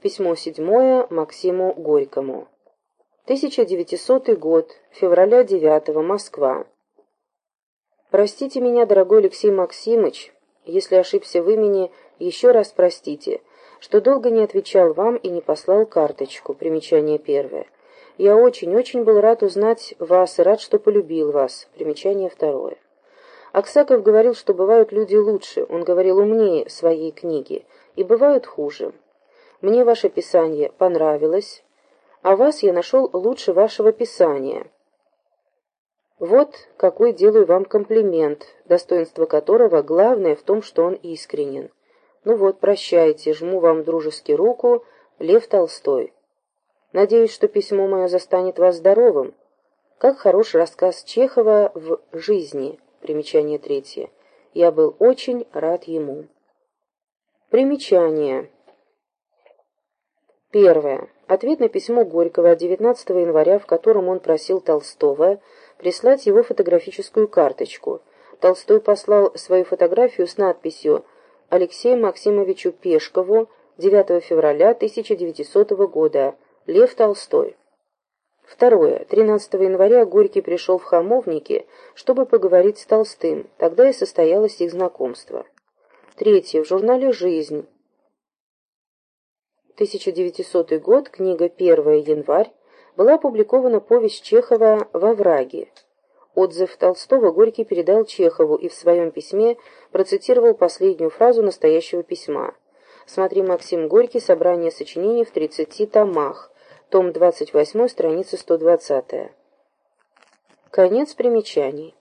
Письмо седьмое Максиму Горькому. 1900 год, февраля 9 Москва. Простите меня, дорогой Алексей Максимыч, если ошибся в имени, еще раз простите, что долго не отвечал вам и не послал карточку, примечание первое. Я очень-очень был рад узнать вас и рад, что полюбил вас, примечание второе. Аксаков говорил, что бывают люди лучше, он говорил умнее своей книги, и бывают хуже. Мне ваше писание понравилось, а вас я нашел лучше вашего писания. Вот какой делаю вам комплимент, достоинство которого главное в том, что он искренен. Ну вот, прощайте, жму вам дружески руку, Лев Толстой. Надеюсь, что письмо мое застанет вас здоровым. Как хорош рассказ Чехова в «Жизни», примечание третье. Я был очень рад ему. Примечание. Первое. Ответ на письмо Горького 19 января, в котором он просил Толстого прислать его фотографическую карточку. Толстой послал свою фотографию с надписью «Алексею Максимовичу Пешкову, 9 февраля 1900 года. Лев Толстой». Второе. 13 января Горький пришел в Хамовники, чтобы поговорить с Толстым. Тогда и состоялось их знакомство. Третье. В журнале «Жизнь». 1900 год, книга 1 январь, была опубликована повесть Чехова «Во враге». Отзыв Толстого Горький передал Чехову и в своем письме процитировал последнюю фразу настоящего письма. Смотри Максим Горький, собрание сочинений в 30 томах, том 28, страница 120. Конец примечаний.